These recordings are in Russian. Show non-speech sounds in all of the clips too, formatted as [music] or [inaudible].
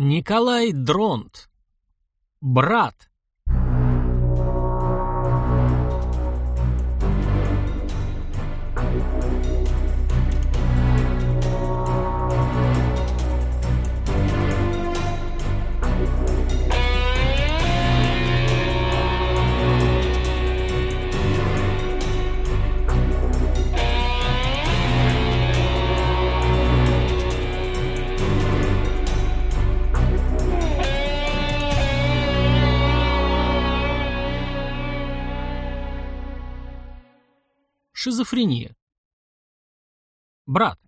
Николай Дронт. Брат. Шизофрения. Брат.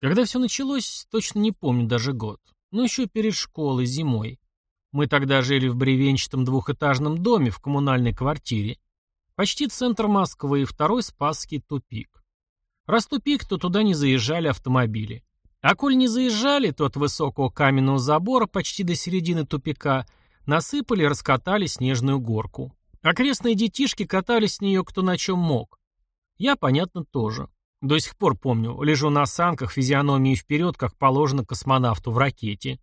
Когда все началось, точно не помню даже год. Но еще перед школой, зимой. Мы тогда жили в бревенчатом двухэтажном доме в коммунальной квартире. Почти центр Москвы и второй Спасский тупик. Раз тупик, то туда не заезжали автомобили. А коль не заезжали, то от высокого каменного забора почти до середины тупика насыпали и раскатали снежную горку. Окрестные детишки катались с нее кто на чем мог. Я, понятно, тоже. До сих пор помню, лежу на санках, физиономией вперед, как положено космонавту в ракете.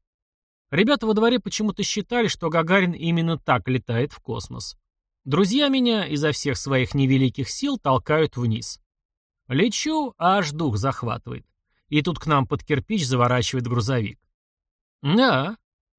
Ребята во дворе почему-то считали, что Гагарин именно так летает в космос. Друзья меня изо всех своих невеликих сил толкают вниз. Лечу, а аж дух захватывает. И тут к нам под кирпич заворачивает грузовик. Да,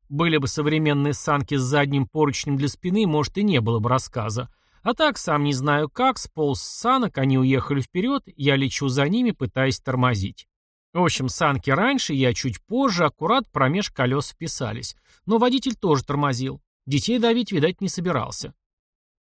были бы современные санки с задним поручнем для спины, может, и не было бы рассказа. А так, сам не знаю как, сполз с санок, они уехали вперед, я лечу за ними, пытаясь тормозить. В общем, санки раньше, я чуть позже, аккурат промеж колес вписались. Но водитель тоже тормозил. Детей давить, видать, не собирался.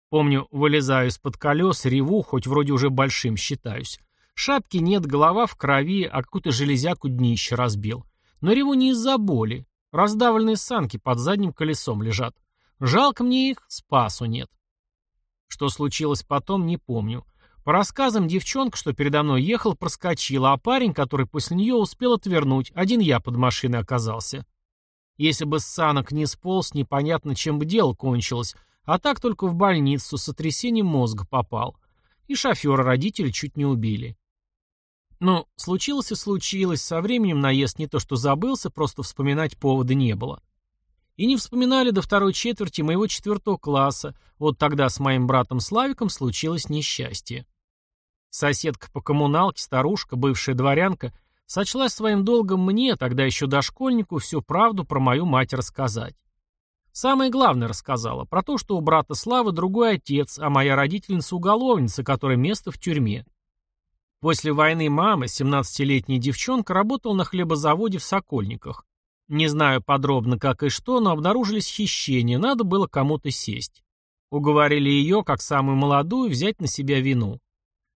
Помню, вылезаю из-под колес, реву, хоть вроде уже большим считаюсь. Шапки нет, голова в крови, а какую-то железяку днище разбил. Но реву не из-за боли. Раздавленные санки под задним колесом лежат. Жалко мне их, спасу нет. Что случилось потом, не помню. По рассказам, девчонка, что передо мной ехал, проскочила, а парень, который после нее успел отвернуть, один я под машиной оказался. Если бы санок не сполз, непонятно, чем бы дело кончилось, а так только в больницу с сотрясением мозга попал. И шофера родители чуть не убили. Ну, случилось и случилось, со временем наезд не то что забылся, просто вспоминать повода не было. И не вспоминали до второй четверти моего четвертого класса, вот тогда с моим братом Славиком случилось несчастье. Соседка по коммуналке, старушка, бывшая дворянка, сочла своим долгом мне, тогда еще дошкольнику, всю правду про мою мать рассказать. Самое главное рассказала, про то, что у брата Славы другой отец, а моя родительница уголовница, которая место в тюрьме. После войны мама, 17-летняя девчонка, работала на хлебозаводе в Сокольниках. Не знаю подробно как и что, но обнаружились хищения, надо было кому-то сесть. Уговорили ее, как самую молодую, взять на себя вину.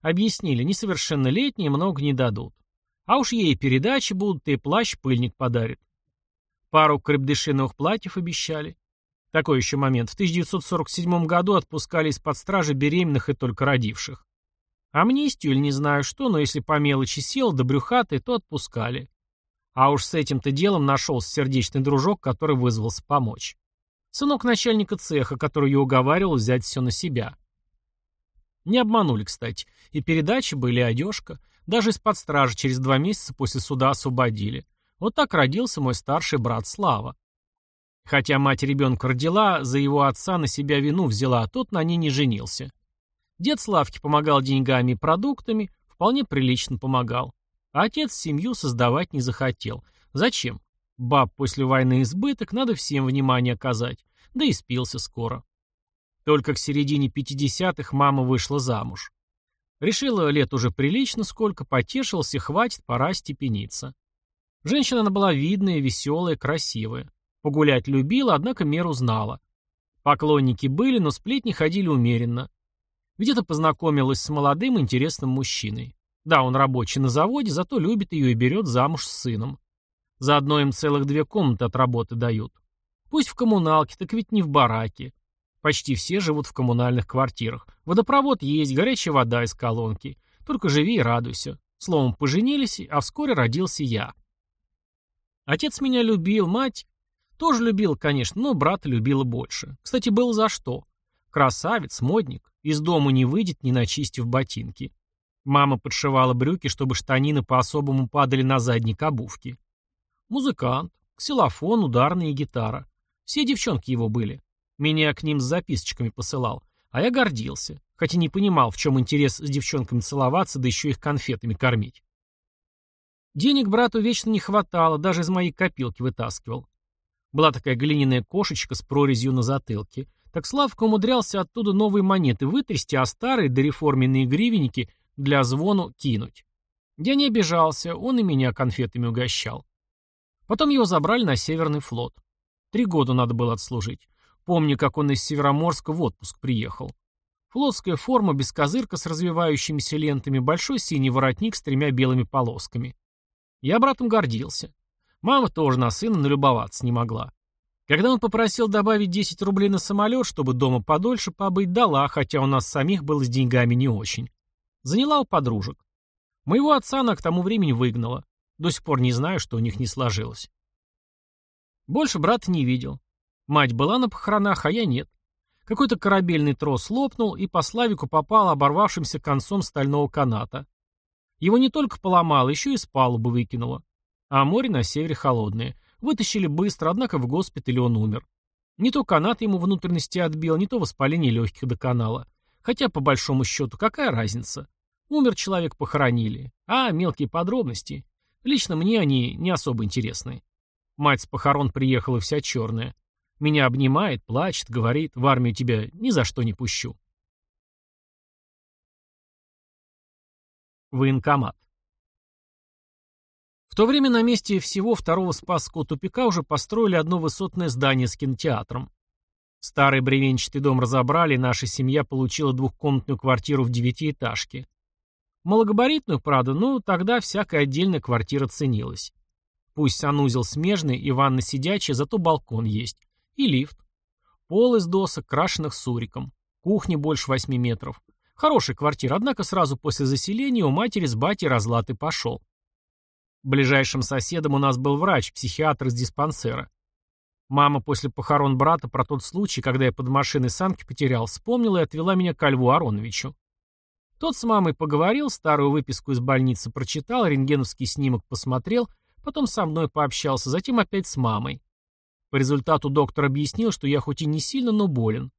Объяснили, несовершеннолетние много не дадут. А уж ей передачи будут, и плащ-пыльник подарит. Пару крепдышиновых платьев обещали. Такой еще момент. В 1947 году отпускали из-под стражи беременных и только родивших. Амнистию или не знаю что, но если по мелочи сел, до брюхаты, то отпускали. А уж с этим-то делом нашелся сердечный дружок, который вызвался помочь. Сынок начальника цеха, который ее уговаривал взять все на себя. Не обманули, кстати. И передачи были, и одежка. Даже из-под стражи через два месяца после суда освободили. Вот так родился мой старший брат Слава. Хотя мать ребенка родила, за его отца на себя вину взяла, а тот на ней не женился. Дед Славке помогал деньгами и продуктами, вполне прилично помогал. А отец семью создавать не захотел. Зачем? Баб после войны избыток, надо всем внимание оказать. Да и спился скоро. Только к середине 50-х мама вышла замуж. Решила лет уже прилично, сколько потешился, хватит, пора степениться. Женщина она была видная, веселая, красивая. Погулять любила, однако меру знала. Поклонники были, но сплетни ходили умеренно. Где-то познакомилась с молодым интересным мужчиной. Да, он рабочий на заводе, зато любит ее и берет замуж с сыном. Заодно им целых две комнаты от работы дают. Пусть в коммуналке, так ведь не в бараке. Почти все живут в коммунальных квартирах. Водопровод есть, горячая вода из колонки. Только живи и радуйся. Словом, поженились, а вскоре родился я. Отец меня любил, мать тоже любил, конечно, но брата любила больше. Кстати, было за что. Красавец, модник. Из дома не выйдет, не начистив ботинки. Мама подшивала брюки, чтобы штанины по-особому падали на задник обувки. Музыкант, ксилофон, ударная и гитара. Все девчонки его были. Меня к ним с записочками посылал. А я гордился, хотя не понимал, в чем интерес с девчонками целоваться, да еще их конфетами кормить. Денег брату вечно не хватало, даже из моей копилки вытаскивал. Была такая глиняная кошечка с прорезью на затылке. Так Славка умудрялся оттуда новые монеты вытрясти, а старые дореформенные гривенники для звону кинуть. Я не обижался, он и меня конфетами угощал. Потом его забрали на Северный флот. Три года надо было отслужить. Помню, как он из Североморска в отпуск приехал. Флотская форма без козырка с развивающимися лентами, большой синий воротник с тремя белыми полосками. Я братом гордился. Мама тоже на сына налюбоваться не могла. Когда он попросил добавить 10 рублей на самолет, чтобы дома подольше побыть, дала, хотя у нас самих было с деньгами не очень. Заняла у подружек. Моего отца она к тому времени выгнала. До сих пор не знаю, что у них не сложилось. Больше брата не видел. Мать была на похоронах, а я нет. Какой-то корабельный трос лопнул и по Славику попал оборвавшимся концом стального каната. Его не только поломало, еще и с палубы выкинуло. А море на севере холодное. Вытащили быстро, однако в госпитале он умер. Не то канат ему внутренности отбил, не то воспаление легких до канала. Хотя, по большому счету, какая разница? Умер человек, похоронили. А, мелкие подробности. Лично мне они не особо интересны. Мать с похорон приехала вся черная. Меня обнимает, плачет, говорит, в армию тебя ни за что не пущу. Военкомат. То время на месте всего второго Спасского тупика уже построили одно высотное здание с кинотеатром. Старый бревенчатый дом разобрали, наша семья получила двухкомнатную квартиру в девятиэтажке. Малогабаритную, правда, но тогда всякая отдельная квартира ценилась. Пусть санузел смежный и ванна сидячая, зато балкон есть. И лифт. Пол из досок, крашенных суриком. Кухня больше восьми метров. Хорошая квартира, однако сразу после заселения у матери с батей разлад и пошел. Ближайшим соседом у нас был врач, психиатр из диспансера. Мама после похорон брата про тот случай, когда я под машиной санки потерял, вспомнила и отвела меня к Льву Ароновичу. Тот с мамой поговорил, старую выписку из больницы прочитал, рентгеновский снимок посмотрел, потом со мной пообщался, затем опять с мамой. По результату доктор объяснил, что я хоть и не сильно, но болен.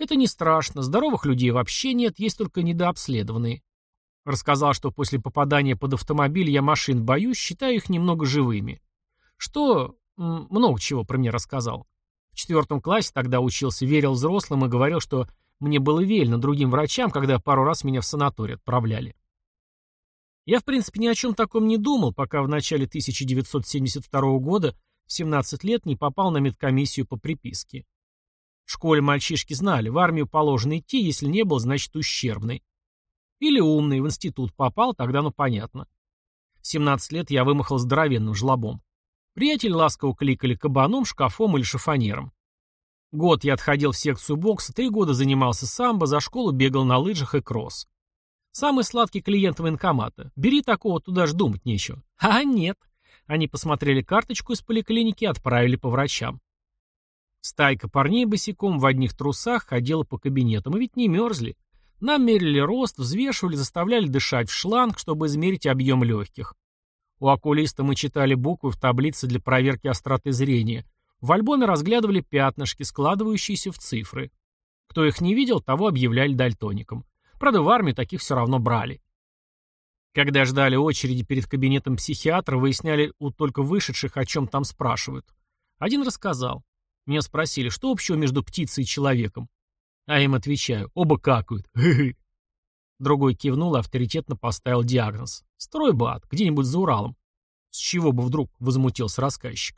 Это не страшно, здоровых людей вообще нет, есть только недообследованные. Рассказал, что после попадания под автомобиль я машин боюсь, считаю их немного живыми. Что... много чего про меня рассказал. В четвертом классе тогда учился, верил взрослым и говорил, что мне было вельно другим врачам, когда пару раз меня в санаторий отправляли. Я, в принципе, ни о чем таком не думал, пока в начале 1972 года в 17 лет не попал на медкомиссию по приписке. В школе мальчишки знали, в армию положено идти, если не был, значит ущербный. Или умный, в институт попал, тогда ну понятно. В 17 лет я вымахал здоровенным жлобом. Приятель ласково кликали кабаном, шкафом или шифонером. Год я отходил в секцию бокса, три года занимался самбо, за школу бегал на лыжах и кросс. Самый сладкий клиент военкомата. Бери такого, туда ж думать нечего. [laughs] А нет. Они посмотрели карточку из поликлиники и отправили по врачам. Стайка парней босиком в одних трусах ходила по кабинетам, и ведь не мерзли. Нам мерили рост, взвешивали, заставляли дышать в шланг, чтобы измерить объем легких. У окулиста мы читали буквы в таблице для проверки остроты зрения. В альбоме разглядывали пятнышки, складывающиеся в цифры. Кто их не видел, того объявляли дальтоником. Правда, в армию таких все равно брали. Когда ждали очереди перед кабинетом психиатра, выясняли у только вышедших, о чем там спрашивают. Один рассказал. Меня спросили, что общего между птицей и человеком. А им отвечаю, оба какают. Другой кивнул и авторитетно поставил диагноз. Стройбат, где-нибудь за Уралом. С чего бы вдруг, возмутился рассказчик.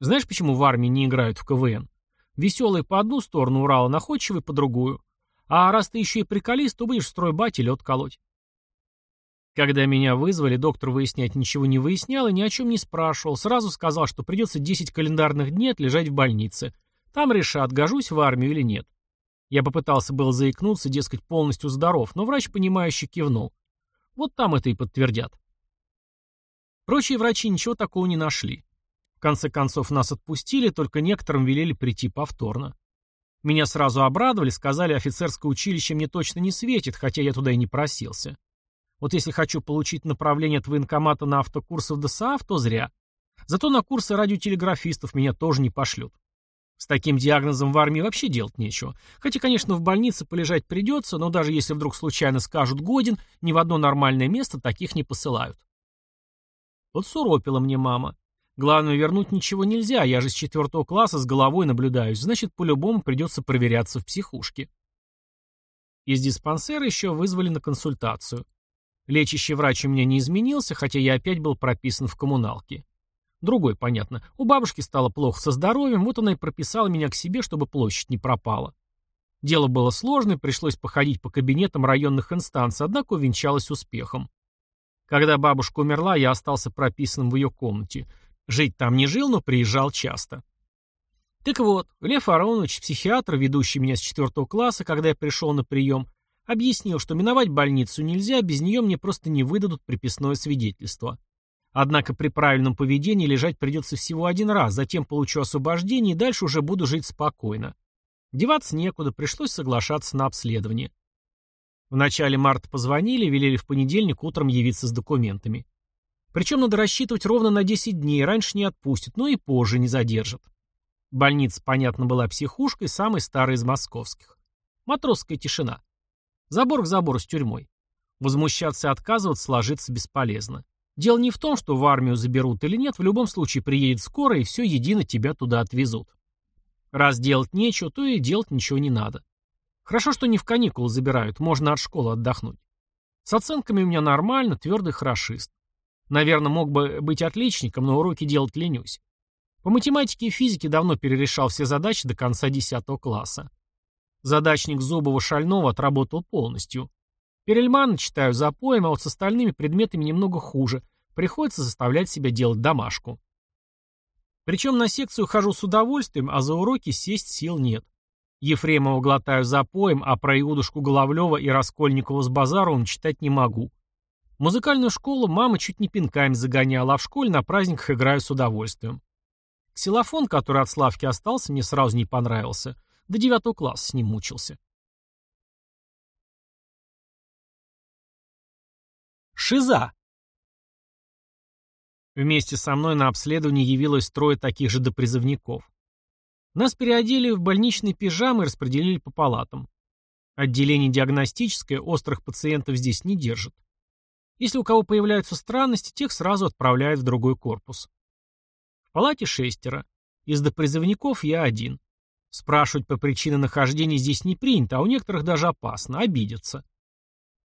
Знаешь, почему в армии не играют в КВН? Веселые по одну сторону Урала, находчивые по другую. А раз ты еще и приколист, то будешь в стройбате лед колоть. Когда меня вызвали, доктор выяснять ничего не выяснял и ни о чем не спрашивал. Сразу сказал, что придется 10 календарных дней отлежать в больнице. Там решат, гожусь в армию или нет. Я попытался было заикнуться, дескать, полностью здоров, но врач, понимающий, кивнул. Вот там это и подтвердят. Прочие врачи ничего такого не нашли. В конце концов нас отпустили, только некоторым велели прийти повторно. Меня сразу обрадовали, сказали, офицерское училище мне точно не светит, хотя я туда и не просился. Вот если хочу получить направление от военкомата на автокурсы в ДСАФ, то зря. Зато на курсы радиотелеграфистов меня тоже не пошлют. С таким диагнозом в армии вообще делать нечего. Хотя, конечно, в больнице полежать придется, но даже если вдруг случайно скажут «годен», ни в одно нормальное место таких не посылают. Вот суропила мне мама. Главное, вернуть ничего нельзя, я же с четвертого класса с головой наблюдаюсь, значит, по-любому придется проверяться в психушке. Из диспансера еще вызвали на консультацию. Лечащий врач у меня не изменился, хотя я опять был прописан в коммуналке. Другой, понятно. У бабушки стало плохо со здоровьем, вот она и прописала меня к себе, чтобы площадь не пропала. Дело было сложное, пришлось походить по кабинетам районных инстанций, однако увенчалось успехом. Когда бабушка умерла, я остался прописанным в ее комнате. Жить там не жил, но приезжал часто. Так вот, Лев Аронович, психиатр, ведущий меня с четвертого класса, когда я пришел на прием, объяснил, что миновать больницу нельзя, без нее мне просто не выдадут приписное свидетельство. Однако при правильном поведении лежать придется всего один раз, затем получу освобождение и дальше уже буду жить спокойно. Деваться некуда, пришлось соглашаться на обследование. В начале марта позвонили, велели в понедельник утром явиться с документами. Причем надо рассчитывать ровно на 10 дней, раньше не отпустят, но и позже не задержат. Больница, понятно, была психушкой, самой старой из московских. Матросская тишина. Забор к забору с тюрьмой. Возмущаться и отказываться сложиться бесполезно. Дело не в том, что в армию заберут или нет, в любом случае приедет скоро, и все едино тебя туда отвезут. Раз делать нечего, то и делать ничего не надо. Хорошо, что не в каникулы забирают, можно от школы отдохнуть. С оценками у меня нормально, твердый хорошист. Наверное, мог бы быть отличником, но уроки делать ленюсь. По математике и физике давно перерешал все задачи до конца 10 класса. Задачник Зубова-Шального отработал полностью. Перельмана читаю за поем, а вот с остальными предметами немного хуже. Приходится заставлять себя делать домашку. Причем на секцию хожу с удовольствием, а за уроки сесть сил нет. Ефремова глотаю за поем, а про Иудушку Головлева и Раскольникова с Базаровым читать не могу. Музыкальную школу мама чуть не пинками загоняла, а в школе на праздниках играю с удовольствием. Ксилофон, который от Славки остался, мне сразу не понравился. До девятого класса с ним мучился. Шиза. Вместе со мной на обследование явилось трое таких же допризывников. Нас переодели в больничные пижамы и распределили по палатам. Отделение диагностическое острых пациентов здесь не держит. Если у кого появляются странности, тех сразу отправляют в другой корпус. В палате шестеро. Из допризывников я один. Спрашивать по причине нахождения здесь не принято, а у некоторых даже опасно, обидятся.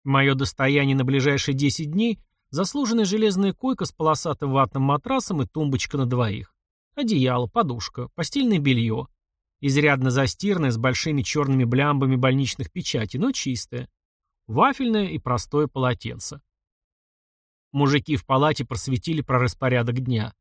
Мое достояние на ближайшие 10 дней – заслуженная железная койка с полосатым ватным матрасом и тумбочка на двоих. Одеяло, подушка, постельное белье. Изрядно застиранное с большими черными блямбами больничных печатей, но чистое. Вафельное и простое полотенце. Мужики в палате просветили про распорядок дня.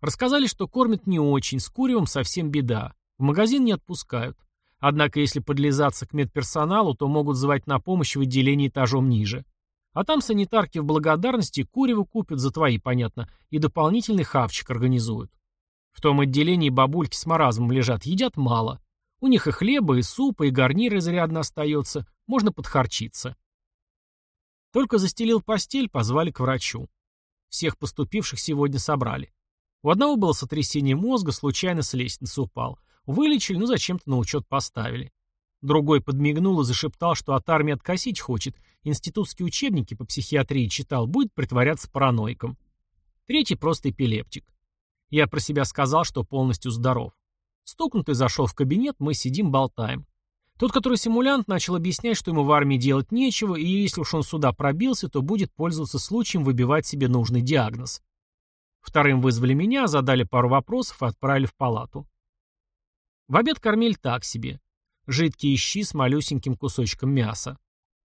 Рассказали, что кормят не очень, с куревом совсем беда. В магазин не отпускают. Однако, если подлизаться к медперсоналу, то могут звать на помощь в отделении этажом ниже. А там санитарки в благодарности курево купят за твои, понятно, и дополнительный хавчик организуют. В том отделении бабульки с маразмом лежат, едят мало. У них и хлеба, и супа, и гарнир изрядно остается, можно подхарчиться. Только застелил постель, позвали к врачу. Всех поступивших сегодня собрали. У одного было сотрясение мозга, случайно с лестницы упал. Вылечили, но зачем-то на учет поставили. Другой подмигнул и зашептал, что от армии откосить хочет. Институтские учебники по психиатрии читал, будет притворяться параноиком. Третий просто эпилептик. Я про себя сказал, что полностью здоров. Стукнутый зашел в кабинет, мы сидим, болтаем. Тот, который симулянт, начал объяснять, что ему в армии делать нечего, и если уж он сюда пробился, то будет пользоваться случаем выбивать себе нужный диагноз. Вторым вызвали меня, задали пару вопросов и отправили в палату. В обед кормили так себе. Жидкие щи с малюсеньким кусочком мяса.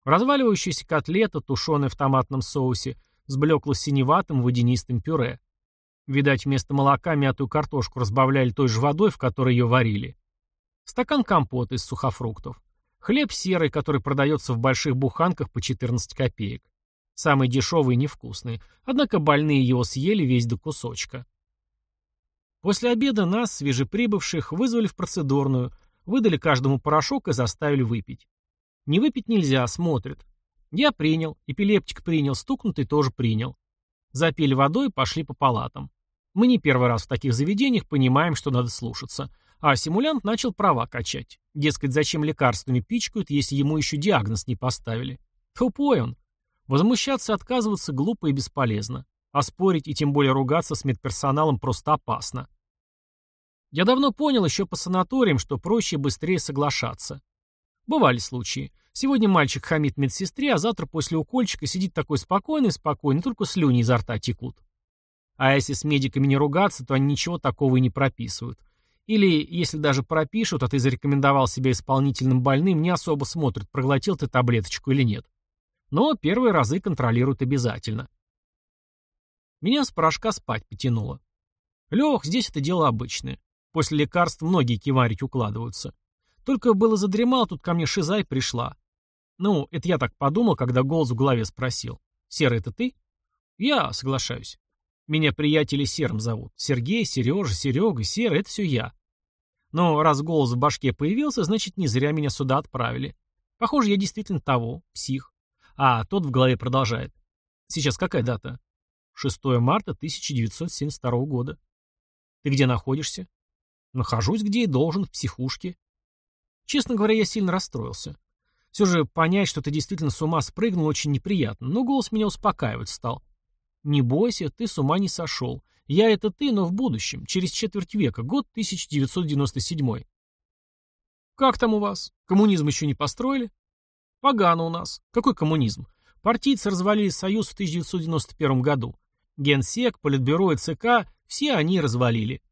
Разваливающаяся котлета, тушеная в томатном соусе, с блекло-синеватым водянистым пюре. Видать, вместо молока мятую картошку разбавляли той же водой, в которой ее варили. Стакан компота из сухофруктов. Хлеб серый, который продается в больших буханках по 14 копеек. Самый дешевый и невкусный. Однако больные его съели весь до кусочка. После обеда нас, свежеприбывших, вызвали в процедурную, выдали каждому порошок и заставили выпить. Не выпить нельзя, смотрят. Я принял, эпилептик принял, стукнутый тоже принял. Запили водой пошли по палатам. Мы не первый раз в таких заведениях понимаем, что надо слушаться. А симулянт начал права качать. Дескать, зачем лекарствами пичкают, если ему еще диагноз не поставили. Тупой он. Возмущаться и отказываться глупо и бесполезно. А спорить и тем более ругаться с медперсоналом просто опасно. Я давно понял еще по санаториям, что проще и быстрее соглашаться. Бывали случаи. Сегодня мальчик хамит медсестре, а завтра после укольчика сидит такой спокойный-спокойный, только слюни изо рта текут. А если с медиками не ругаться, то они ничего такого и не прописывают. Или, если даже пропишут, а ты зарекомендовал себя исполнительным больным, не особо смотрят, проглотил ты таблеточку или нет. Но первые разы контролируют обязательно. Меня с порошка спать потянуло. Лех, здесь это дело обычное. После лекарств многие киварить укладываются. Только было задремал, тут ко мне шизай пришла. Ну, это я так подумал, когда голос в голове спросил. «Серый, это ты?» «Я соглашаюсь. Меня приятели Серым зовут. Сергей, Сережа, Серега, Серый — это все я. Но раз голос в башке появился, значит, не зря меня сюда отправили. Похоже, я действительно того, псих. А тот в голове продолжает. Сейчас какая дата? 6 марта 1972 года. Ты где находишься? Нахожусь, где и должен, в психушке. Честно говоря, я сильно расстроился. Все же понять, что ты действительно с ума спрыгнул, очень неприятно, но голос меня успокаивать стал. Не бойся, ты с ума не сошел. Я это ты, но в будущем, через четверть века, год 1997. Как там у вас? Коммунизм еще не построили? Погано у нас. Какой коммунизм? Партийцы развалили Союз в 1991 году. Генсек, Политбюро и ЦК – все они развалили.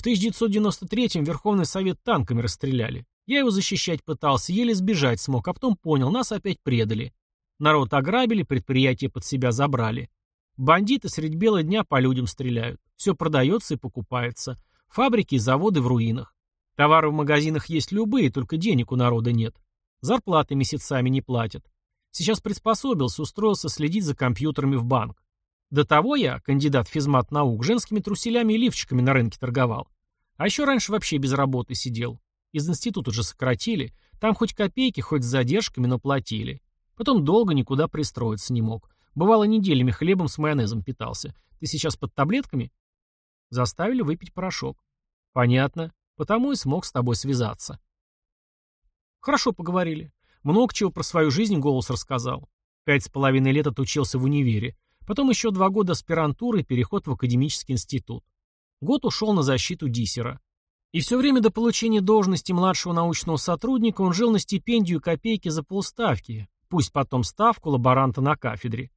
В 1993-м Верховный Совет танками расстреляли. Я его защищать пытался, еле сбежать смог, а потом понял, нас опять предали. Народ ограбили, предприятия под себя забрали. Бандиты средь бела дня по людям стреляют. Все продается и покупается. Фабрики и заводы в руинах. Товары в магазинах есть любые, только денег у народа нет. Зарплаты месяцами не платят. Сейчас приспособился, устроился следить за компьютерами в банк. До того я, кандидат физмат наук, женскими труселями и лифчиками на рынке торговал. А еще раньше вообще без работы сидел. Из института же сократили. Там хоть копейки, хоть с задержками, но платили. Потом долго никуда пристроиться не мог. Бывало, неделями хлебом с майонезом питался. Ты сейчас под таблетками? Заставили выпить порошок. Понятно. Потому и смог с тобой связаться. Хорошо поговорили. Много чего про свою жизнь голос рассказал. Пять с половиной лет отучился в универе. Потом еще два года аспирантуры и переход в академический институт. Год ушел на защиту диссера. И все время до получения должности младшего научного сотрудника он жил на стипендию копейки за полставки, пусть потом ставку лаборанта на кафедре.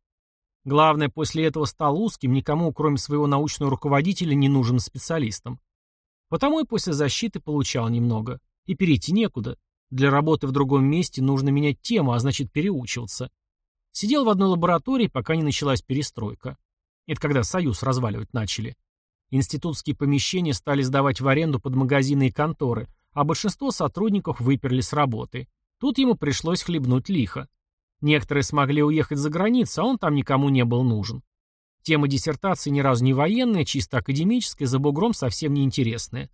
Главное, после этого стал узким, никому, кроме своего научного руководителя, не нужен специалистом. Потому и после защиты получал немного. И перейти некуда. Для работы в другом месте нужно менять тему, а значит переучиваться. Сидел в одной лаборатории, пока не началась перестройка. Это когда Союз разваливать начали. Институтские помещения стали сдавать в аренду под магазины и конторы, а большинство сотрудников выперли с работы. Тут ему пришлось хлебнуть лихо. Некоторые смогли уехать за границу, а он там никому не был нужен. Тема диссертации ни разу не военная, чисто академическая, за бугром совсем не интересная.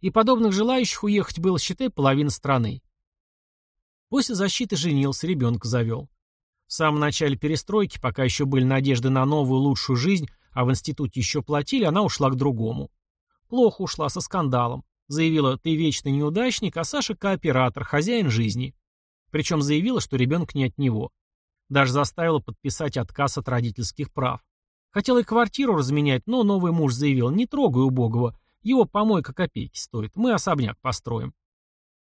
И подобных желающих уехать было, считай, половина страны. После защиты женился, ребенка завел. В самом начале перестройки, пока еще были надежды на новую, лучшую жизнь, а в институте еще платили, она ушла к другому. Плохо ушла, со скандалом. Заявила, ты вечный неудачник, а Саша кооператор, хозяин жизни. Причем заявила, что ребенок не от него. Даже заставила подписать отказ от родительских прав. Хотела и квартиру разменять, но новый муж заявил, не трогай убогого, его помойка копейки стоит, мы особняк построим.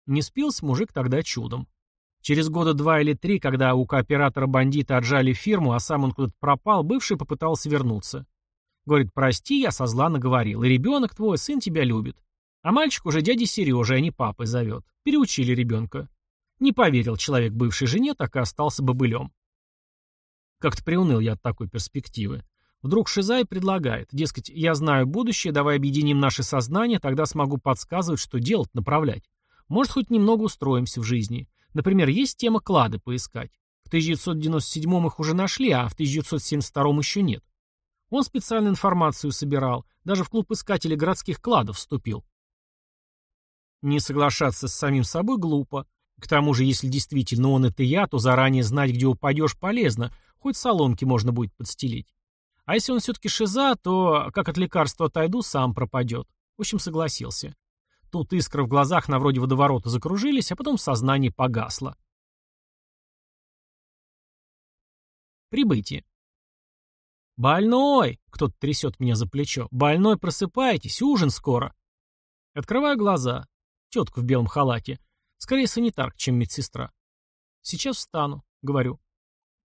Не спился мужик тогда чудом. Через года два или три, когда у кооператора бандиты отжали фирму, а сам он куда-то пропал, бывший попытался вернуться. Говорит, прости, я со зла наговорил, и ребенок твой, сын тебя любит. А мальчик уже дяди Сережа, а не папой зовет. Переучили ребенка. Не поверил человек бывшей жене, так и остался бобылем. Как-то приуныл я от такой перспективы. Вдруг Шизай предлагает, дескать, я знаю будущее, давай объединим наши сознания, тогда смогу подсказывать, что делать, направлять. Может, хоть немного устроимся в жизни. Например, есть тема клады поискать. В 1997 их уже нашли, а в 1972 еще нет. Он специально информацию собирал, даже в клуб искателей городских кладов вступил. Не соглашаться с самим собой глупо. К тому же, если действительно он это я, то заранее знать, где упадешь, полезно, хоть соломки можно будет подстелить. А если он все-таки шиза, то, как от лекарства отойду, сам пропадет. В общем, согласился. Тут искры в глазах на вроде водоворота закружились, а потом сознание погасло. Прибытие. «Больной!» — кто-то трясет меня за плечо. «Больной, просыпайтесь, ужин скоро!» Открываю глаза. Тетка в белом халате. Скорее санитарка, чем медсестра. «Сейчас встану», — говорю.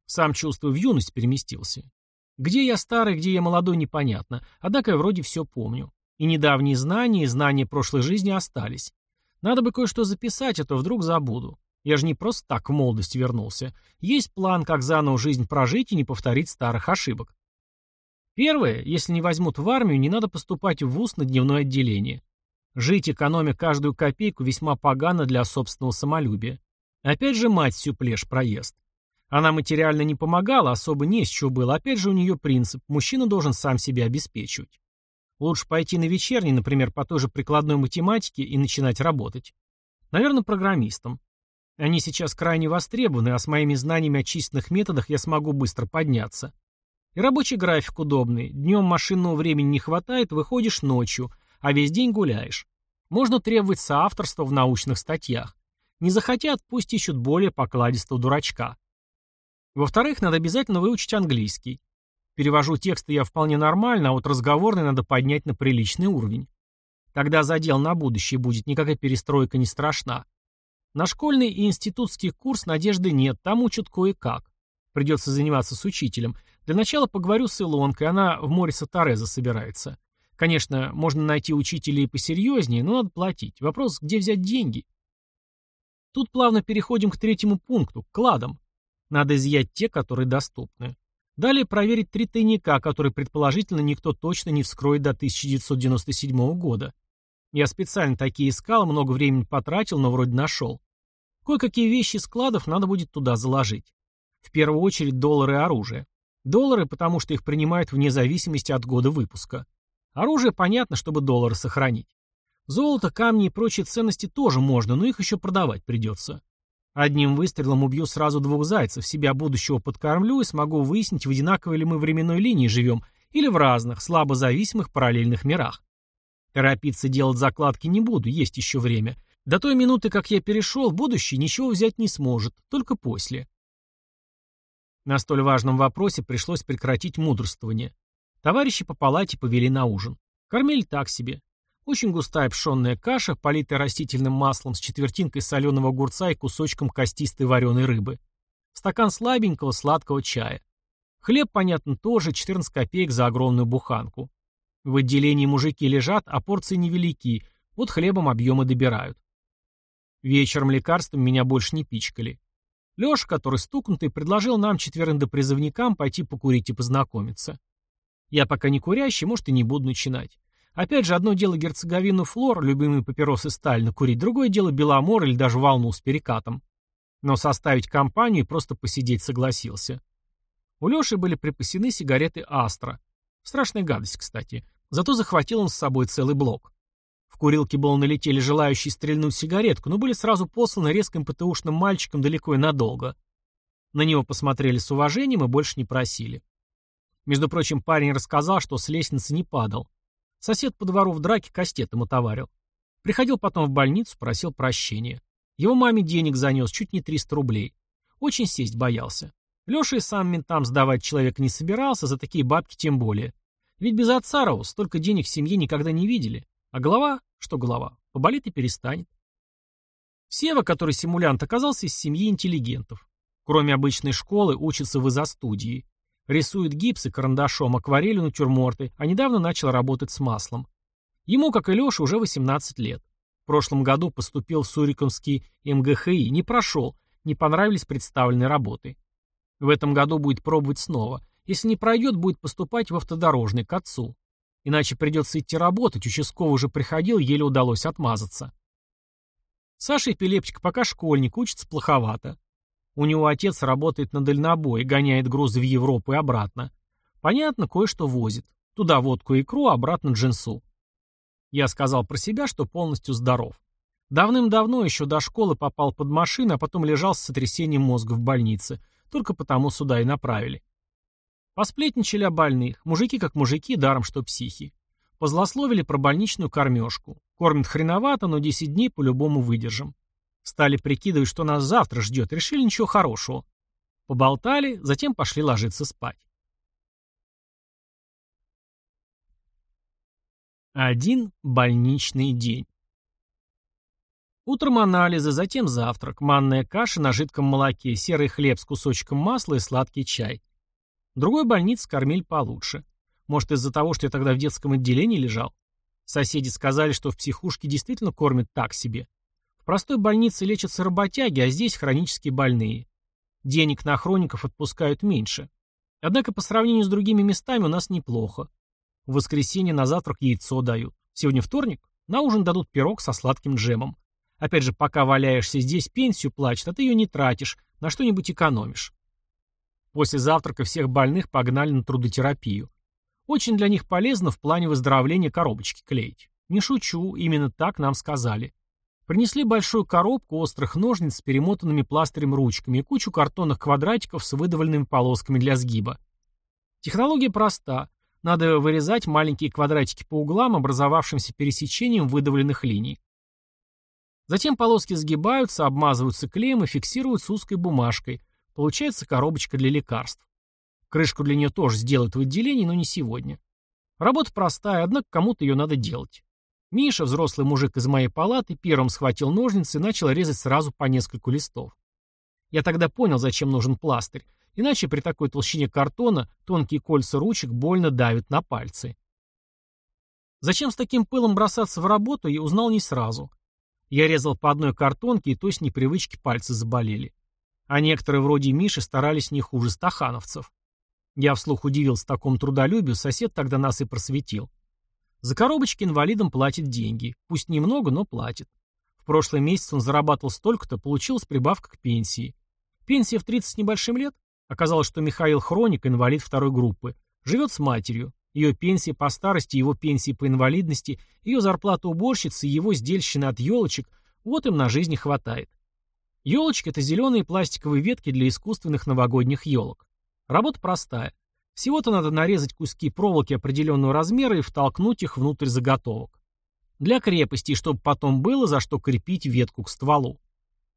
Сам чувствую, в юность переместился. Где я старый, где я молодой, непонятно. Однако я вроде все помню. И недавние знания, и знания прошлой жизни остались. Надо бы кое-что записать, а то вдруг забуду. Я же не просто так в молодость вернулся. Есть план, как заново жизнь прожить и не повторить старых ошибок. Первое, если не возьмут в армию, не надо поступать в ВУЗ на дневное отделение. Жить, экономя каждую копейку, весьма погано для собственного самолюбия. Опять же мать всю плешь проезд. Она материально не помогала, особо не с чего было. Опять же у нее принцип – мужчина должен сам себя обеспечивать. Лучше пойти на вечерний, например, по той же прикладной математике и начинать работать. Наверное, программистом. Они сейчас крайне востребованы, а с моими знаниями о численных методах я смогу быстро подняться. И рабочий график удобный. Днем машинного времени не хватает, выходишь ночью, а весь день гуляешь. Можно требовать соавторства в научных статьях. Не захотят, пусть ищут более покладистого дурачка. Во-вторых, надо обязательно выучить английский. Перевожу тексты я вполне нормально, а вот разговорный надо поднять на приличный уровень. Тогда задел на будущее будет, никакая перестройка не страшна. На школьный и институтский курс надежды нет, там учат кое-как. Придется заниматься с учителем. Для начала поговорю с Илонкой, она в Мориса Тореза собирается. Конечно, можно найти учителей посерьезнее, но надо платить. Вопрос, где взять деньги? Тут плавно переходим к третьему пункту, к кладам. Надо изъять те, которые доступны. Далее проверить три тайника, которые предположительно никто точно не вскроет до 1997 года. Я специально такие искал, много времени потратил, но вроде нашел. Кое-какие вещи складов надо будет туда заложить. В первую очередь доллары и оружие. Доллары, потому что их принимают вне зависимости от года выпуска. Оружие понятно, чтобы доллары сохранить. Золото, камни и прочие ценности тоже можно, но их еще продавать придется. Одним выстрелом убью сразу двух зайцев, себя будущего подкормлю и смогу выяснить, в одинаковой ли мы временной линии живем или в разных, слабо зависимых параллельных мирах. Торопиться делать закладки не буду, есть еще время. До той минуты, как я перешел, будущее ничего взять не сможет, только после. На столь важном вопросе пришлось прекратить мудрствование. Товарищи по палате повели на ужин. Кормили так себе. Очень густая пшенная каша, политая растительным маслом с четвертинкой соленого огурца и кусочком костистой вареной рыбы. Стакан слабенького сладкого чая. Хлеб, понятно, тоже 14 копеек за огромную буханку. В отделении мужики лежат, а порции невелики, вот хлебом объемы добирают. Вечером лекарством меня больше не пичкали. Леша, который стукнутый, предложил нам четверым допризывникам пойти покурить и познакомиться. Я пока не курящий, может и не буду начинать. Опять же, одно дело герцоговину флор, любимые папиросы Сталина курить, другое дело беломор или даже волну с перекатом. Но составить компанию и просто посидеть согласился. У Леши были припасены сигареты Астра. Страшная гадость, кстати. Зато захватил он с собой целый блок. В курилке было налетели желающие стрельнуть сигаретку, но были сразу посланы резким ПТУшным мальчиком далеко и надолго. На него посмотрели с уважением и больше не просили. Между прочим, парень рассказал, что с лестницы не падал. Сосед по двору в драке кастетом отоварил. Приходил потом в больницу, просил прощения. Его маме денег занес, чуть не 300 рублей. Очень сесть боялся. Леша и сам ментам сдавать человека не собирался, за такие бабки тем более. Ведь без отца Рау столько денег в семье никогда не видели. А голова, что голова, поболит и перестанет. Сева, который симулянт, оказался из семьи интеллигентов. Кроме обычной школы, учится в изо-студии. Рисует гипсы карандашом, акварелью натюрморты, а недавно начал работать с маслом. Ему, как и Леше, уже 18 лет. В прошлом году поступил в Сурикомский МГХИ, не прошел, не понравились представленные работы. В этом году будет пробовать снова. Если не пройдет, будет поступать в автодорожный, к отцу. Иначе придется идти работать, участковый уже приходил, еле удалось отмазаться. Саша эпилептик пока школьник, учится плоховато. У него отец работает на дальнобой, гоняет грузы в Европу и обратно. Понятно, кое-что возит. Туда водку и икру, обратно джинсу. Я сказал про себя, что полностью здоров. Давным-давно, еще до школы, попал под машину, а потом лежал с сотрясением мозга в больнице. Только потому сюда и направили. Посплетничали о больных, мужики как мужики, даром что психи. Позлословили про больничную кормежку. Кормят хреновато, но 10 дней по-любому выдержим. Стали прикидывать, что нас завтра ждет, решили ничего хорошего. Поболтали, затем пошли ложиться спать. Один больничный день. Утром анализы, затем завтрак, манная каша на жидком молоке, серый хлеб с кусочком масла и сладкий чай. Другой больниц кормили получше. Может, из-за того, что я тогда в детском отделении лежал? Соседи сказали, что в психушке действительно кормят так себе. Простой больнице лечатся работяги, а здесь хронические больные. Денег на хроников отпускают меньше. Однако по сравнению с другими местами у нас неплохо. В воскресенье на завтрак яйцо дают. Сегодня вторник, на ужин дадут пирог со сладким джемом. Опять же, пока валяешься здесь, пенсию плачет, а ты ее не тратишь, на что-нибудь экономишь. После завтрака всех больных погнали на трудотерапию. Очень для них полезно в плане выздоровления коробочки клеить. Не шучу, именно так нам сказали. Принесли большую коробку острых ножниц с перемотанными пластырем ручками и кучу картонных квадратиков с выдавленными полосками для сгиба. Технология проста. Надо вырезать маленькие квадратики по углам, образовавшимся пересечением выдавленных линий. Затем полоски сгибаются, обмазываются клеем и фиксируются узкой бумажкой, Получается коробочка для лекарств. Крышку для нее тоже сделают в отделении, но не сегодня. Работа простая, однако кому-то ее надо делать. Миша, взрослый мужик из моей палаты, первым схватил ножницы и начал резать сразу по нескольку листов. Я тогда понял, зачем нужен пластырь, иначе при такой толщине картона тонкие кольца ручек больно давят на пальцы. Зачем с таким пылом бросаться в работу, я узнал не сразу. Я резал по одной картонке, и то с непривычки пальцы заболели. А некоторые вроде Миши старались не хуже стахановцев. Я вслух удивился такому трудолюбию, сосед тогда нас и просветил. За коробочки инвалидам платит деньги. Пусть немного, но платит. В прошлый месяц он зарабатывал столько-то, получилась прибавка к пенсии. Пенсия в 30 с небольшим лет? Оказалось, что Михаил Хроник, инвалид второй группы, живет с матерью. Ее пенсия по старости, его пенсии по инвалидности, ее зарплата уборщицы, его сдельщины от елочек – вот им на жизнь хватает. Елочки – это зеленые пластиковые ветки для искусственных новогодних елок. Работа простая. Всего-то надо нарезать куски проволоки определенного размера и втолкнуть их внутрь заготовок. Для крепости, чтобы потом было за что крепить ветку к стволу.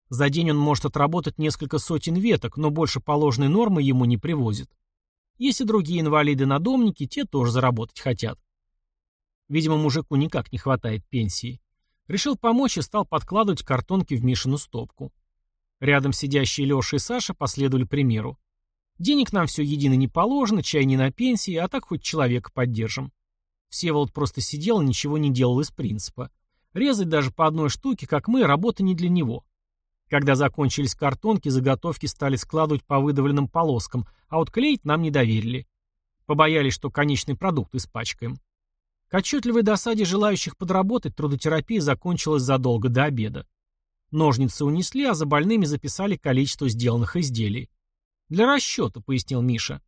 За день он может отработать несколько сотен веток, но больше положенной нормы ему не привозят. Есть и другие инвалиды-надомники, те тоже заработать хотят. Видимо, мужику никак не хватает пенсии. Решил помочь и стал подкладывать картонки в Мишину стопку. Рядом сидящие Леша и Саша последовали примеру. Денег нам все едино не положено, чай не на пенсии, а так хоть человека поддержим. Всеволод просто сидел и ничего не делал из принципа. Резать даже по одной штуке, как мы, работа не для него. Когда закончились картонки, заготовки стали складывать по выдавленным полоскам, а вот клеить нам не доверили. Побоялись, что конечный продукт испачкаем. К отчетливой досаде желающих подработать трудотерапия закончилась задолго до обеда. Ножницы унесли, а за больными записали количество сделанных изделий. «Для расчета», — пояснил Миша.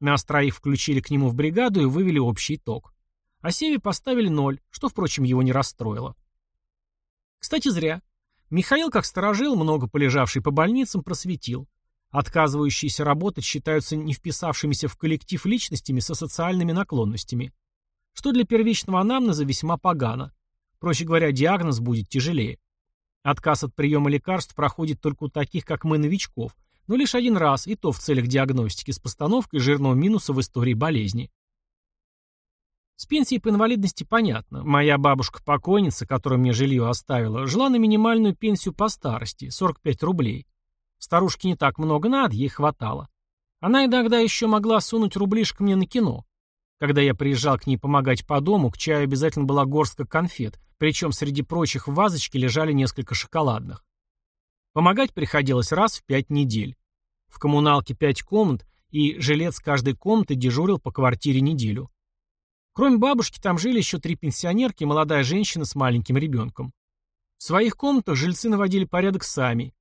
Нас троих включили к нему в бригаду и вывели общий итог. А Севе поставили ноль, что, впрочем, его не расстроило. Кстати, зря. Михаил, как сторожил, много полежавший по больницам, просветил. Отказывающиеся работать считаются не вписавшимися в коллектив личностями со социальными наклонностями. Что для первичного анамнеза весьма погано. Проще говоря, диагноз будет тяжелее. Отказ от приема лекарств проходит только у таких, как мы, новичков, но лишь один раз, и то в целях диагностики с постановкой жирного минуса в истории болезни. С пенсией по инвалидности понятно. Моя бабушка-покойница, которая мне жилье оставила, жила на минимальную пенсию по старости – 45 рублей. Старушке не так много надо, ей хватало. Она иногда еще могла сунуть рублишко мне на кино. Когда я приезжал к ней помогать по дому, к чаю обязательно была горстка конфет, причем среди прочих в вазочке лежали несколько шоколадных. Помогать приходилось раз в пять недель. В коммуналке пять комнат, и жилец каждой комнаты дежурил по квартире неделю. Кроме бабушки, там жили еще три пенсионерки и молодая женщина с маленьким ребенком. В своих комнатах жильцы наводили порядок сами.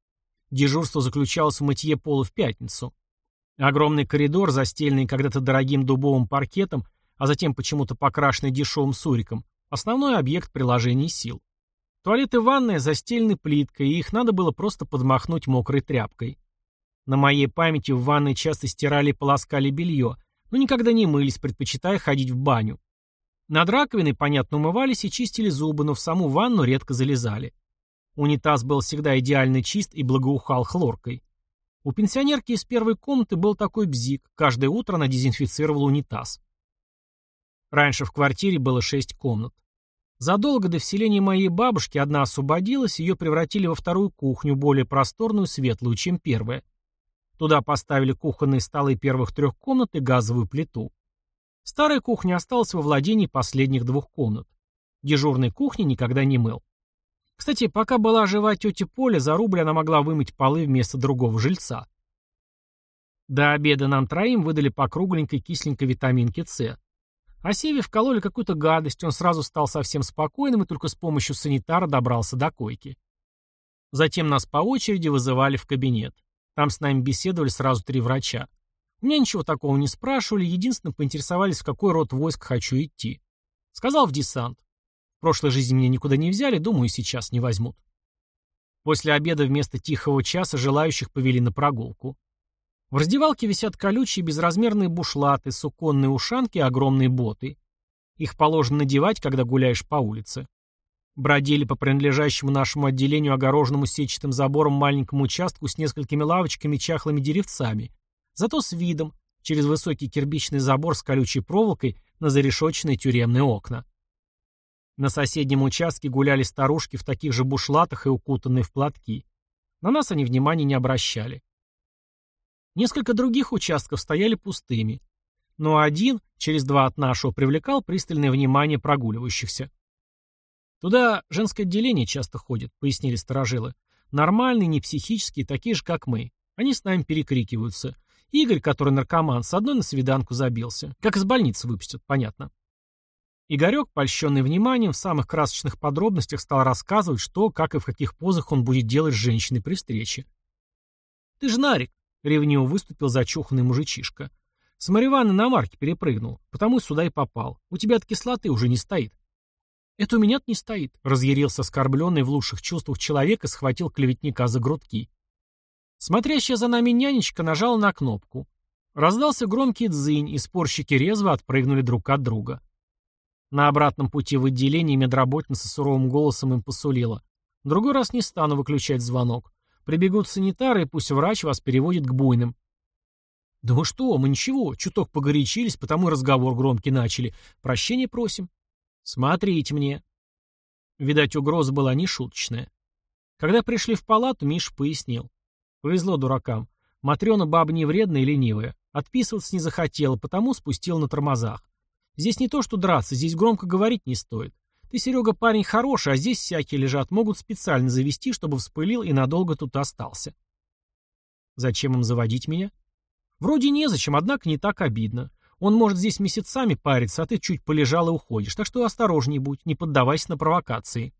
Дежурство заключалось в мытье пола в пятницу. Огромный коридор, застеленный когда-то дорогим дубовым паркетом, а затем почему-то покрашенный дешевым суриком, Основной объект приложений сил. Туалеты и ванная застелены плиткой, и их надо было просто подмахнуть мокрой тряпкой. На моей памяти в ванной часто стирали и полоскали белье, но никогда не мылись, предпочитая ходить в баню. Над раковиной, понятно, умывались и чистили зубы, но в саму ванну редко залезали. Унитаз был всегда идеально чист и благоухал хлоркой. У пенсионерки из первой комнаты был такой бзик, каждое утро она дезинфицировала унитаз. Раньше в квартире было шесть комнат. Задолго до вселения моей бабушки одна освободилась, ее превратили во вторую кухню, более просторную светлую, чем первая. Туда поставили кухонные столы первых трех комнат и газовую плиту. Старая кухня осталась во владении последних двух комнат. Дежурной кухни никогда не мыл. Кстати, пока была жива тетя Поля, за рубль она могла вымыть полы вместо другого жильца. До обеда нам троим выдали по кругленькой кисленькой витаминке С. А Севе вкололи какую-то гадость, он сразу стал совсем спокойным и только с помощью санитара добрался до койки. Затем нас по очереди вызывали в кабинет. Там с нами беседовали сразу три врача. У меня ничего такого не спрашивали, единственно поинтересовались, в какой род войск хочу идти. Сказал в десант. В прошлой жизни меня никуда не взяли, думаю, сейчас не возьмут. После обеда вместо тихого часа желающих повели на прогулку. В раздевалке висят колючие безразмерные бушлаты, суконные ушанки и огромные боты. Их положено надевать, когда гуляешь по улице. Бродили по принадлежащему нашему отделению огороженному сетчатым забором маленькому участку с несколькими лавочками и чахлыми деревцами. Зато с видом, через высокий кирпичный забор с колючей проволокой на зарешоченные тюремные окна. На соседнем участке гуляли старушки в таких же бушлатах и укутанные в платки. На нас они внимания не обращали. Несколько других участков стояли пустыми. Но один, через два от нашего, привлекал пристальное внимание прогуливающихся. «Туда женское отделение часто ходит», — пояснили сторожилы. «Нормальные, не психические, такие же, как мы. Они с нами перекрикиваются. Игорь, который наркоман, с одной на свиданку забился. Как из больницы выпустят, понятно». Игорек, польщенный вниманием, в самых красочных подробностях стал рассказывать, что, как и в каких позах он будет делать с женщиной при встрече. «Ты же Нарик», Ревниво выступил зачуханный мужичишка. С Мариванны на марке перепрыгнул, потому сюда и попал. У тебя от кислоты уже не стоит. Это у меня не стоит, разъярился оскорбленный в лучших чувствах человек и схватил клеветника за грудки. Смотрящая за нами нянечка нажала на кнопку. Раздался громкий дзынь, и спорщики резво отпрыгнули друг от друга. На обратном пути в отделении медработница суровым голосом им посулила. Другой раз не стану выключать звонок. Прибегут санитары, и пусть врач вас переводит к буйным. Да мы что, мы ничего, чуток погорячились, потому разговор громкий начали. Прощения просим. Смотрите мне. Видать, угроза была нешуточная. Когда пришли в палату, Миш пояснил. Повезло дуракам. Матрена баба не вредная и ленивая. Отписываться не захотела, потому спустил на тормозах. Здесь не то, что драться, здесь громко говорить не стоит. Ты, Серега, парень хороший, а здесь всякие лежат, могут специально завести, чтобы вспылил и надолго тут остался. Зачем им заводить меня? Вроде незачем, однако не так обидно. Он может здесь месяцами париться, а ты чуть полежал и уходишь, так что осторожней будь, не поддавайся на провокации.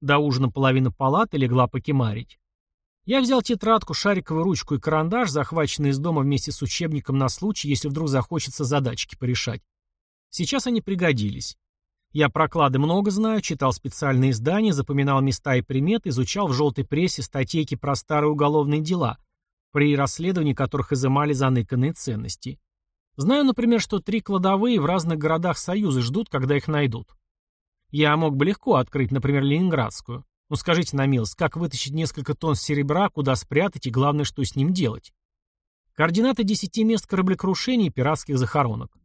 До ужина половина палаты легла покемарить. Я взял тетрадку, шариковую ручку и карандаш, захваченные из дома вместе с учебником на случай, если вдруг захочется задачки порешать. Сейчас они пригодились. Я проклады много знаю, читал специальные издания, запоминал места и приметы, изучал в желтой прессе статейки про старые уголовные дела, при расследовании которых изымали заныканные ценности. Знаю, например, что три кладовые в разных городах Союза ждут, когда их найдут. Я мог бы легко открыть, например, Ленинградскую. Но скажите на милость, как вытащить несколько тонн серебра, куда спрятать и главное, что с ним делать? Координаты десяти мест кораблекрушений и пиратских захоронок.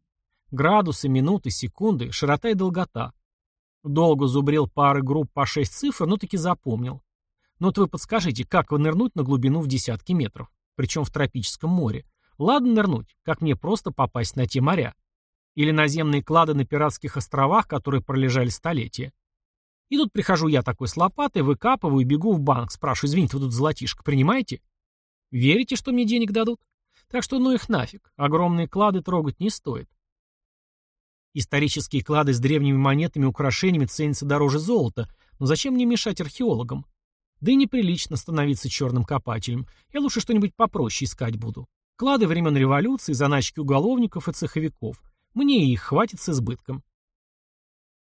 Градусы, минуты, секунды, широта и долгота. Долго зубрил пары групп по шесть цифр, но таки запомнил. Но вот вы подскажите, как нырнуть на глубину в десятки метров? Причем в тропическом море. Ладно нырнуть, как мне просто попасть на те моря? Или наземные клады на пиратских островах, которые пролежали столетия? И тут прихожу я такой с лопатой, выкапываю и бегу в банк. Спрашиваю, извините, вы тут золотишко принимаете? Верите, что мне денег дадут? Так что ну их нафиг. Огромные клады трогать не стоит. Исторические клады с древними монетами и украшениями ценятся дороже золота, но зачем мне мешать археологам? Да и неприлично становиться черным копателем. Я лучше что-нибудь попроще искать буду. Клады времен революции, заначки уголовников и цеховиков. Мне их хватит с избытком.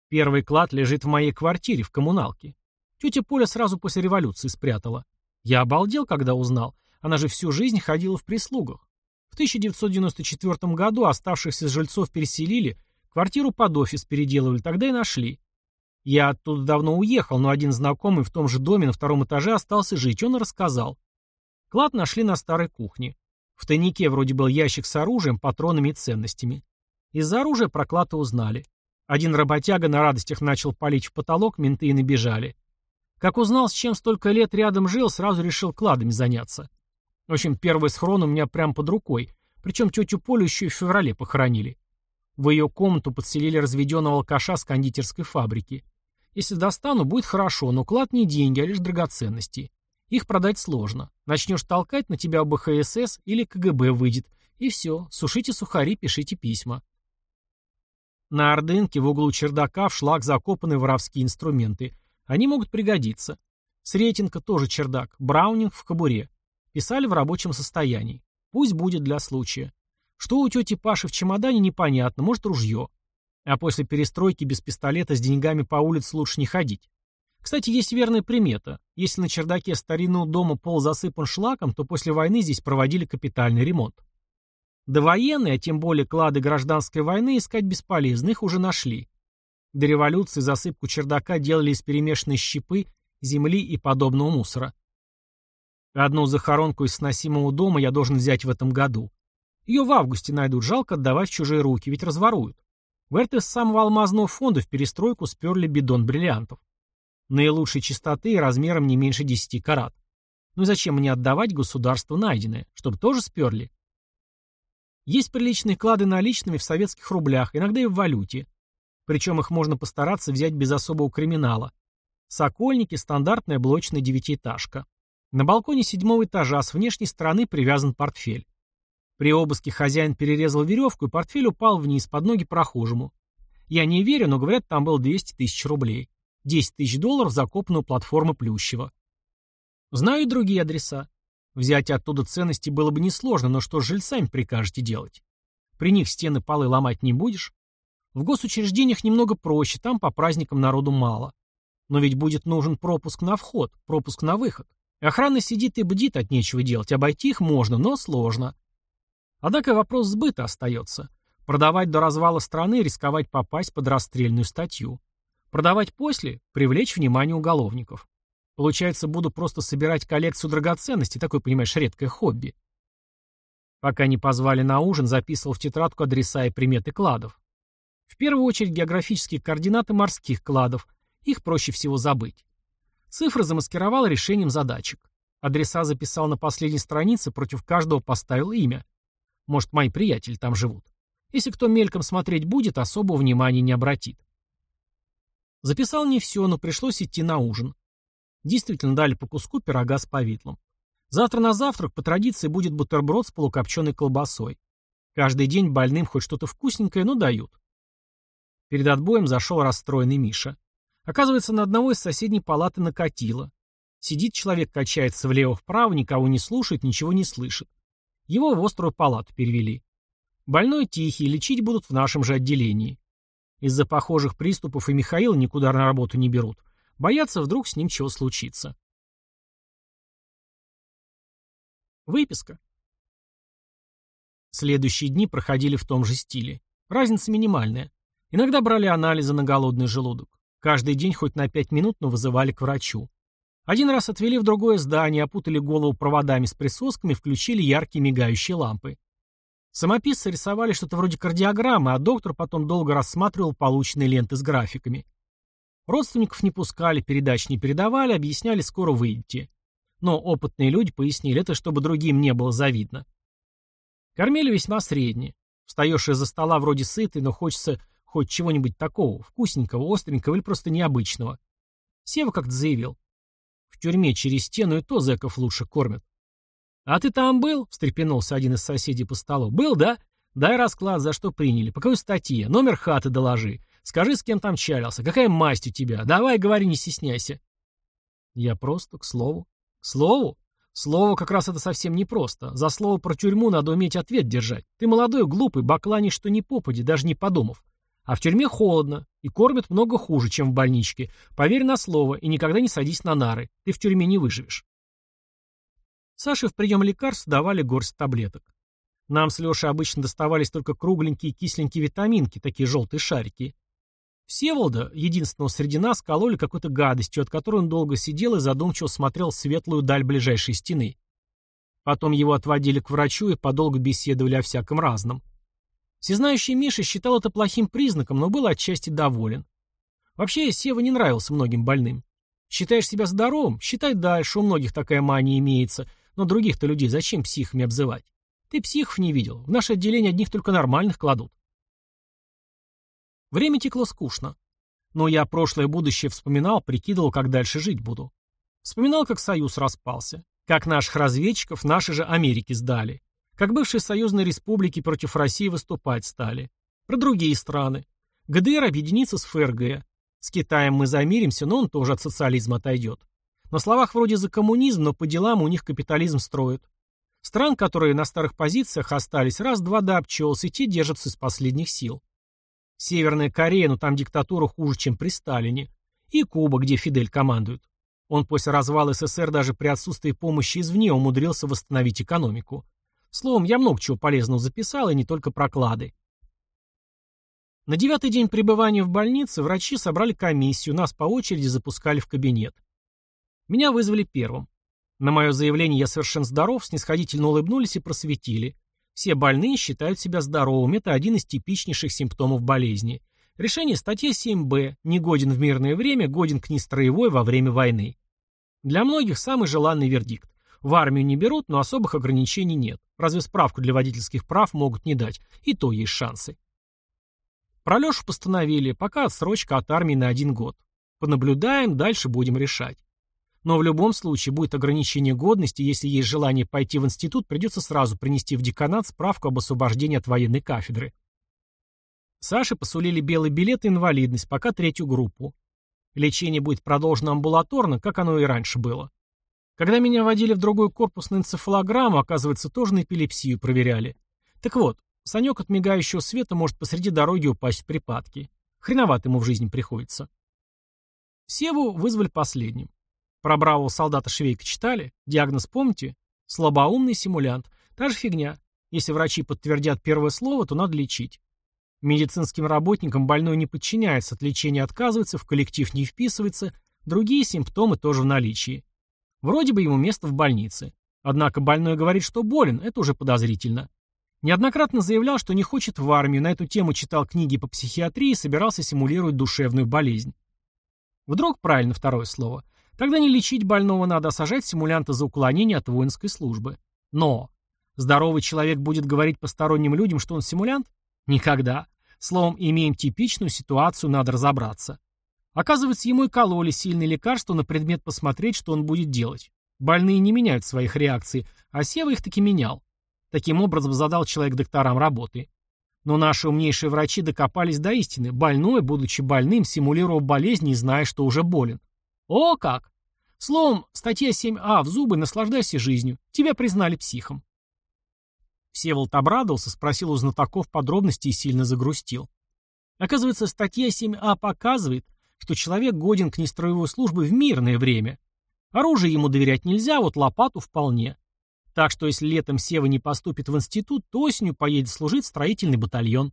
Первый клад лежит в моей квартире, в коммуналке. Тетя Поля сразу после революции спрятала. Я обалдел, когда узнал. Она же всю жизнь ходила в прислугах. В 1994 году оставшихся жильцов переселили, квартиру под офис переделывали, тогда и нашли. Я оттуда давно уехал, но один знакомый в том же доме на втором этаже остался жить, он рассказал. Клад нашли на старой кухне. В тайнике вроде был ящик с оружием, патронами и ценностями. Из-за оружия про клад узнали. Один работяга на радостях начал палить в потолок, менты и набежали. Как узнал, с чем столько лет рядом жил, сразу решил кладами заняться. В общем, первый схрон у меня прям под рукой, причем тетю Полю еще и в феврале похоронили. В ее комнату подселили разведенного алкаша с кондитерской фабрики. Если достану, будет хорошо, но клад не деньги, а лишь драгоценности. Их продать сложно. Начнешь толкать, на тебя БХСС или КГБ выйдет. И все, сушите сухари, пишите письма. На Ордынке в углу чердака в шлак закопаны воровские инструменты. Они могут пригодиться. Сретенка тоже чердак, Браунинг в кобуре. Писали в рабочем состоянии. Пусть будет для случая. Что у тети Паши в чемодане, непонятно, может ружье. А после перестройки без пистолета с деньгами по улице лучше не ходить. Кстати, есть верная примета. Если на чердаке старинного дома пол засыпан шлаком, то после войны здесь проводили капитальный ремонт. Довоенные, а тем более клады гражданской войны, искать бесполезно, их уже нашли. До революции засыпку чердака делали из перемешанной щепы, земли и подобного мусора. Одну захоронку из сносимого дома я должен взять в этом году. Ее в августе найдут, жалко отдавать в чужие руки, ведь разворуют. В РТ с самого алмазного фонда в перестройку сперли бидон бриллиантов. Наилучшей чистоты и размером не меньше 10 карат. Ну и зачем мне отдавать государству найденное? Чтобы тоже сперли? Есть приличные клады наличными в советских рублях, иногда и в валюте. Причем их можно постараться взять без особого криминала. Сокольники – стандартная блочная девятиэтажка. На балконе седьмого этажа с внешней стороны привязан портфель. При обыске хозяин перерезал веревку, и портфель упал вниз под ноги прохожему. Я не верю, но говорят, там было 200 тысяч рублей. 10 тысяч долларов закопанную платформу Плющева. Знаю и другие адреса. Взять оттуда ценности было бы несложно, но что с жильцами прикажете делать? При них стены полы ломать не будешь? В госучреждениях немного проще, там по праздникам народу мало. Но ведь будет нужен пропуск на вход, пропуск на выход. Охрана сидит и бдит от нечего делать, обойти их можно, но сложно. Однако вопрос сбыта остается. Продавать до развала страны, рисковать попасть под расстрельную статью. Продавать после – привлечь внимание уголовников. Получается, буду просто собирать коллекцию драгоценностей, такое, понимаешь, редкое хобби. Пока не позвали на ужин, записывал в тетрадку адреса и приметы кладов. В первую очередь географические координаты морских кладов, их проще всего забыть. Цифры замаскировал решением задачек. Адреса записал на последней странице, против каждого поставил имя. Может, мои приятели там живут. Если кто мельком смотреть будет, особого внимания не обратит. Записал не все, но пришлось идти на ужин. Действительно дали по куску пирога с повидлом. Завтра на завтрак по традиции будет бутерброд с полукопченой колбасой. Каждый день больным хоть что-то вкусненькое, но дают. Перед отбоем зашел расстроенный Миша. Оказывается, на одного из соседней палаты накатило. Сидит человек, качается влево-вправо, никого не слушает, ничего не слышит. Его в острую палату перевели. Больной тихий, лечить будут в нашем же отделении. Из-за похожих приступов и Михаила никуда на работу не берут. Боятся, вдруг с ним чего случится. Выписка. Следующие дни проходили в том же стиле. Разница минимальная. Иногда брали анализы на голодный желудок. Каждый день хоть на пять минут, но вызывали к врачу. Один раз отвели в другое здание, опутали голову проводами с присосками, включили яркие мигающие лампы. Самописцы рисовали что-то вроде кардиограммы, а доктор потом долго рассматривал полученные ленты с графиками. Родственников не пускали, передач не передавали, объясняли, скоро выйдете. Но опытные люди пояснили это, чтобы другим не было завидно. Кормили весьма средне. Встаешь из-за стола вроде сытый, но хочется хоть чего-нибудь такого, вкусненького, остренького или просто необычного. Сева как-то заявил. Тюрьме через стену и то зэков лучше кормят. «А ты там был?» — встрепенулся один из соседей по столу. «Был, да? Дай расклад, за что приняли. По какой статье? Номер хаты доложи. Скажи, с кем там чалился. Какая масть у тебя? Давай, говори, не стесняйся». Я просто, к слову. К слову? Слово как раз это совсем непросто. За слово про тюрьму надо уметь ответ держать. Ты молодой, глупый, бакланишь, что не попади, даже не подумав. А в тюрьме холодно, и кормят много хуже, чем в больничке. Поверь на слово, и никогда не садись на нары. Ты в тюрьме не выживешь. Саше в прием лекарств давали горсть таблеток. Нам с Лешей обычно доставались только кругленькие кисленькие витаминки, такие желтые шарики. Всеволода, единственного среди нас, кололи какой-то гадостью, от которой он долго сидел и задумчиво смотрел светлую даль ближайшей стены. Потом его отводили к врачу и подолгу беседовали о всяком разном. Всезнающий Миша считал это плохим признаком, но был отчасти доволен. Вообще, Сева не нравился многим больным. Считаешь себя здоровым? Считай дальше, у многих такая мания имеется. Но других-то людей зачем психами обзывать? Ты психов не видел. В наше отделение одних только нормальных кладут. Время текло скучно. Но я прошлое будущее вспоминал, прикидывал, как дальше жить буду. Вспоминал, как Союз распался. Как наших разведчиков наши же Америки сдали. Как бывшие союзные республики против России выступать стали. Про другие страны. ГДР объединится с ФРГ. С Китаем мы замиримся, но он тоже от социализма отойдет. На словах вроде за коммунизм, но по делам у них капитализм строят. Стран, которые на старых позициях остались, раз-два да обчелся, и те держатся из последних сил. Северная Корея, но там диктатура хуже, чем при Сталине. И Куба, где Фидель командует. Он после развала СССР даже при отсутствии помощи извне умудрился восстановить экономику. Словом, я много чего полезного записал, и не только проклады. На девятый день пребывания в больнице врачи собрали комиссию, нас по очереди запускали в кабинет. Меня вызвали первым. На мое заявление «я совершенно здоров» снисходительно улыбнулись и просветили. Все больные считают себя здоровыми, это один из типичнейших симптомов болезни. Решение статьи 7б «Не годен в мирное время, годен к нестроевой во время войны». Для многих самый желанный вердикт. В армию не берут, но особых ограничений нет. Разве справку для водительских прав могут не дать? И то есть шансы. Про Лешу постановили, пока отсрочка от армии на один год. Понаблюдаем, дальше будем решать. Но в любом случае будет ограничение годности, если есть желание пойти в институт, придется сразу принести в деканат справку об освобождении от военной кафедры. Саше посулили белый билет и инвалидность, пока третью группу. Лечение будет продолжено амбулаторно, как оно и раньше было. Когда меня водили в другой корпус на энцефалограмму, оказывается, тоже на эпилепсию проверяли. Так вот, Санек от мигающего света может посреди дороги упасть в припадки. Хреновато ему в жизни приходится. Севу вызвали последним. Про бравого солдата Швейка читали? Диагноз помните? Слабоумный симулянт. Та же фигня. Если врачи подтвердят первое слово, то надо лечить. Медицинским работникам больной не подчиняется, от лечения отказывается, в коллектив не вписывается, другие симптомы тоже в наличии. Вроде бы ему место в больнице. Однако больной говорит, что болен, это уже подозрительно. Неоднократно заявлял, что не хочет в армию, на эту тему читал книги по психиатрии и собирался симулировать душевную болезнь. Вдруг правильно второе слово. Тогда не лечить больного надо, а сажать симулянта за уклонение от воинской службы. Но здоровый человек будет говорить посторонним людям, что он симулянт? Никогда. Словом, имеем типичную ситуацию, надо разобраться. Оказывается, ему и кололи сильные лекарства на предмет посмотреть, что он будет делать. Больные не меняют своих реакций, а Сева их таки менял. Таким образом задал человек докторам работы. Но наши умнейшие врачи докопались до истины. Больной, будучи больным, симулировал болезнь, не зная, что уже болен. О, как! Словом, статья 7а в зубы наслаждайся жизнью. Тебя признали психом. Всеволод обрадовался, спросил у знатоков подробности и сильно загрустил. Оказывается, статья 7а показывает, что человек годен к нестроевой службе в мирное время. Оружие ему доверять нельзя, вот лопату вполне. Так что если летом Сева не поступит в институт, то осенью поедет служить в строительный батальон.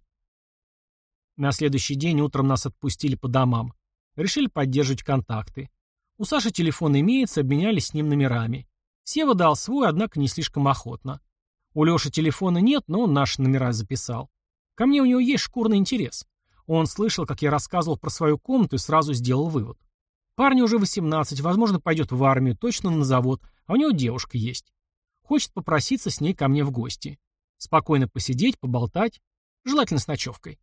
На следующий день утром нас отпустили по домам. Решили поддерживать контакты. У Саши телефон имеется, обменялись с ним номерами. Сева дал свой, однако не слишком охотно. У Леши телефона нет, но он наши номера записал. Ко мне у него есть шкурный интерес. Он слышал, как я рассказывал про свою комнату и сразу сделал вывод. Парню уже 18, возможно, пойдет в армию, точно на завод, а у него девушка есть. Хочет попроситься с ней ко мне в гости. Спокойно посидеть, поболтать, желательно с ночевкой.